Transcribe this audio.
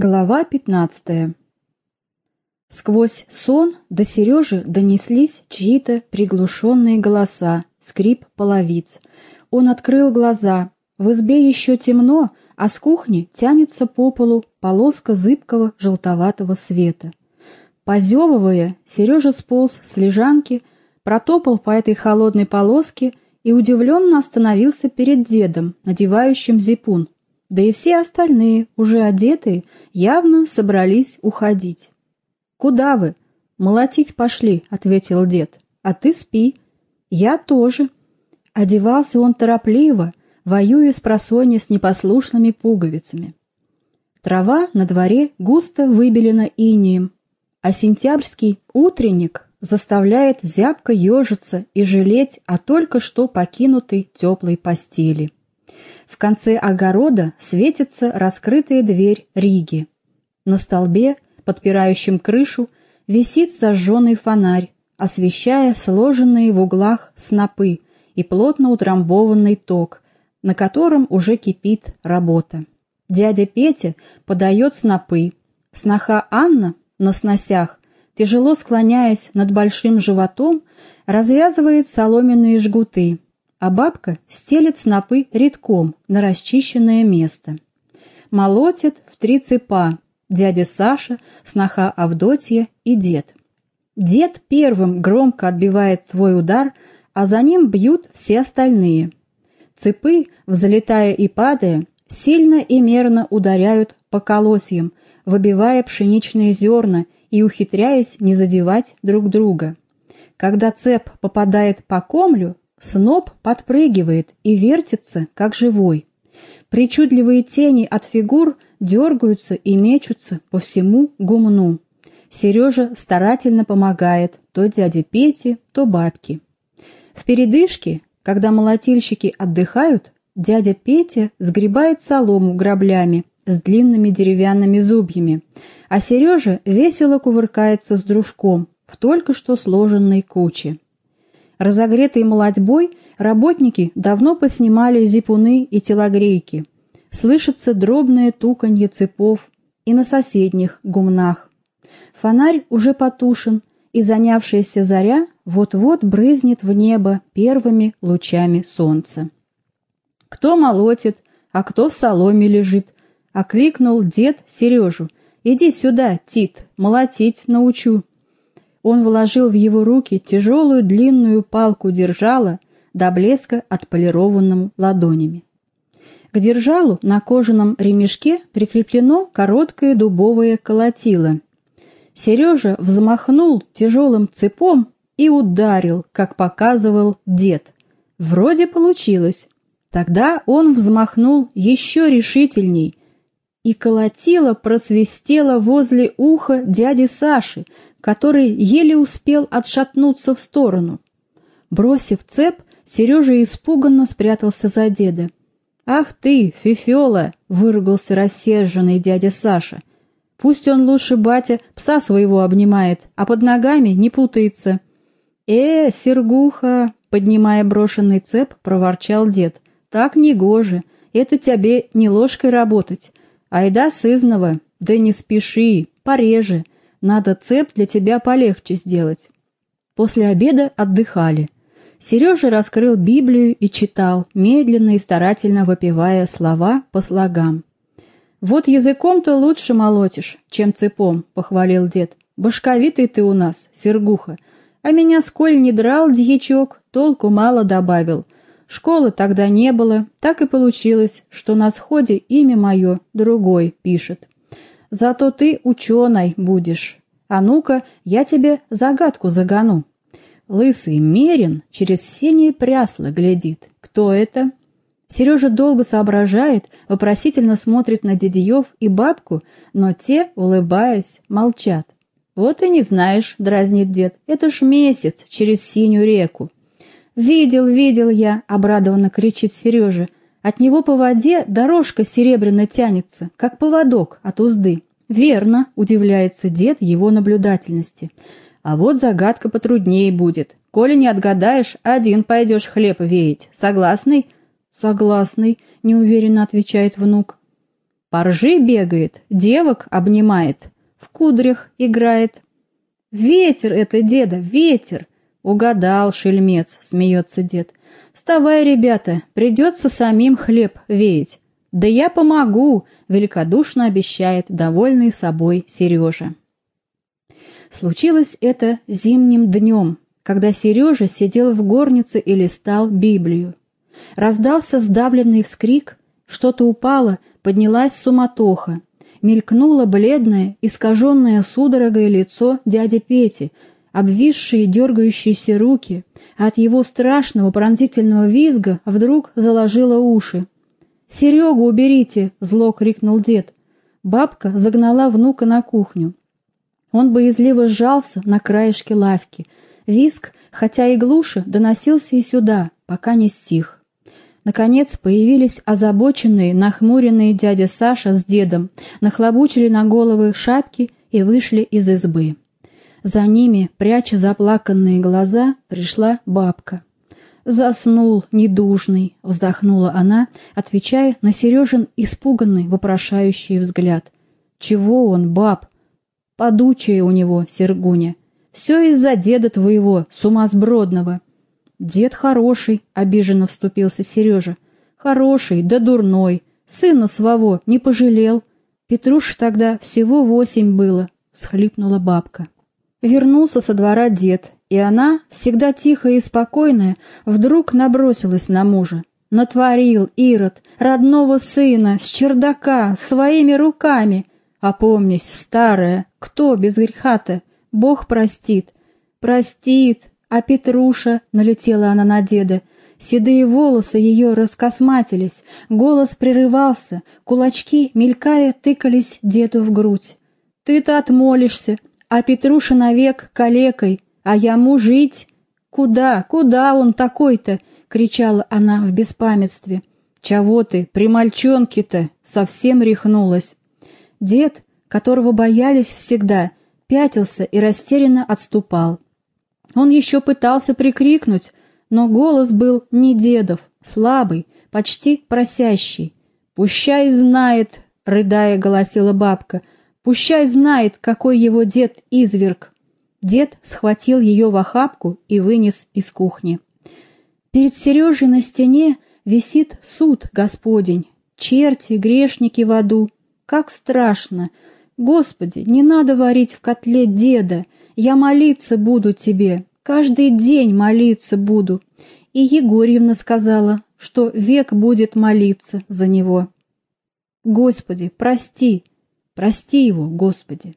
Глава пятнадцатая Сквозь сон до Сережи донеслись чьи-то приглушенные голоса, скрип половиц. Он открыл глаза. В избе еще темно, а с кухни тянется по полу полоска зыбкого желтоватого света. Позевывая, Сережа сполз с лежанки, протопал по этой холодной полоске и удивленно остановился перед дедом, надевающим зипун, да и все остальные, уже одетые, явно собрались уходить. «Куда вы?» «Молотить пошли», — ответил дед. «А ты спи». «Я тоже». Одевался он торопливо, воюя с просонья с непослушными пуговицами. Трава на дворе густо выбелена инием, а сентябрьский утренник заставляет зябко ежиться и жалеть о только что покинутой теплой постели. В конце огорода светится раскрытая дверь Риги. На столбе, подпирающем крышу, висит зажженный фонарь, освещая сложенные в углах снопы и плотно утрамбованный ток, на котором уже кипит работа. Дядя Петя подает снопы, сноха Анна на сносях, тяжело склоняясь над большим животом, развязывает соломенные жгуты, а бабка стелит снопы редком на расчищенное место. Молотит в три цепа дядя Саша, сноха Авдотья и дед. Дед первым громко отбивает свой удар, а за ним бьют все остальные. Цепы, взлетая и падая, сильно и мерно ударяют по колосьям, выбивая пшеничные зерна и ухитряясь не задевать друг друга. Когда цеп попадает по комлю, Сноп подпрыгивает и вертится, как живой. Причудливые тени от фигур дергаются и мечутся по всему гумну. Сережа старательно помогает то дяде Пете, то бабке. В передышке, когда молотильщики отдыхают, дядя Петя сгребает солому граблями с длинными деревянными зубьями, а Сережа весело кувыркается с дружком в только что сложенной куче. Разогретые молодьбой, работники давно поснимали зипуны и телогрейки. Слышится дробное туканье цепов и на соседних гумнах. Фонарь уже потушен, и занявшаяся заря вот-вот брызнет в небо первыми лучами солнца. Кто молотит, а кто в соломе лежит, окликнул дед Сережу. «Иди сюда, Тит, молотить научу». Он вложил в его руки тяжелую длинную палку держала, до блеска отполированному ладонями. К держалу на кожаном ремешке прикреплено короткое дубовое колотило. Сережа взмахнул тяжелым цепом и ударил, как показывал дед. Вроде получилось. Тогда он взмахнул еще решительней, и колотило просвистело возле уха дяди Саши, который еле успел отшатнуться в сторону. Бросив цеп, Сережа испуганно спрятался за деда. «Ах ты, фифела!» — выругался рассерженный дядя Саша. «Пусть он лучше, батя, пса своего обнимает, а под ногами не путается». «Э, Сергуха!» — поднимая брошенный цеп, проворчал дед. «Так негоже, это тебе не ложкой работать. Айда сызного, да не спеши, пореже, надо цеп для тебя полегче сделать». После обеда отдыхали. Сережа раскрыл Библию и читал, медленно и старательно выпивая слова по слогам. «Вот языком-то лучше молотишь, чем цепом», — похвалил дед. «Башковитый ты у нас, Сергуха. А меня сколь не драл дьячок, толку мало добавил. Школы тогда не было, так и получилось, что на сходе имя мое другой пишет. Зато ты ученой будешь. А ну-ка, я тебе загадку загону. Лысый Мерин через синие прясло глядит. Кто это? Сережа долго соображает, вопросительно смотрит на дядьев и бабку, но те, улыбаясь, молчат. «Вот и не знаешь», — дразнит дед, — «это ж месяц через синюю реку». «Видел, видел я», — обрадованно кричит Сережа. «От него по воде дорожка серебряно тянется, как поводок от узды». «Верно», — удивляется дед его наблюдательности. «А вот загадка потруднее будет. Коли не отгадаешь, один пойдешь хлеб веять. Согласный?» «Согласный», — неуверенно отвечает внук. По ржи бегает, девок обнимает, в кудрях играет. Ветер это, деда, ветер! Угадал, шельмец, смеется дед. Вставай, ребята, придется самим хлеб веять. Да я помогу, великодушно обещает довольный собой Сережа. Случилось это зимним днем, когда Сережа сидел в горнице и листал Библию. Раздался сдавленный вскрик, что-то упало, поднялась суматоха. Мелькнуло бледное, искаженное судорогой лицо дяди Пети, обвисшие дергающиеся руки, а от его страшного пронзительного визга вдруг заложило уши. «Серегу уберите!» — зло крикнул дед. Бабка загнала внука на кухню. Он боязливо сжался на краешке лавки. Виск, хотя и глуше, доносился и сюда, пока не стих. Наконец появились озабоченные, нахмуренные дядя Саша с дедом, нахлобучили на головы шапки и вышли из избы. За ними, пряча заплаканные глаза, пришла бабка. «Заснул, недужный», — вздохнула она, отвечая на Сережин испуганный, вопрошающий взгляд. «Чего он, баб?» Подучая у него, Сергуня. Все из-за деда твоего, сумасбродного. Дед хороший, обиженно вступился Сережа. Хороший, да дурной. Сына своего не пожалел. Петруш тогда всего восемь было, всхлипнула бабка. Вернулся со двора дед, и она, всегда тихая и спокойная, вдруг набросилась на мужа. Натворил Ирод, родного сына, с чердака, своими руками — Опомнись, старая, кто без греха-то? Бог простит. Простит. А Петруша, налетела она на деда, седые волосы ее раскосматились, голос прерывался, кулачки, мелькая, тыкались деду в грудь. Ты-то отмолишься, а Петруша навек калекой, а яму жить. Куда, куда он такой-то? кричала она в беспамятстве. Чего ты, при мальчонке-то, совсем рехнулась. Дед, которого боялись всегда, пятился и растерянно отступал. Он еще пытался прикрикнуть, но голос был не дедов, слабый, почти просящий. «Пущай знает», — рыдая голосила бабка, «пущай знает, какой его дед изверг». Дед схватил ее в охапку и вынес из кухни. Перед Сережей на стене висит суд Господень, черти, грешники в аду, как страшно! Господи, не надо варить в котле деда. Я молиться буду тебе, каждый день молиться буду. И Егорьевна сказала, что век будет молиться за него. Господи, прости, прости его, Господи.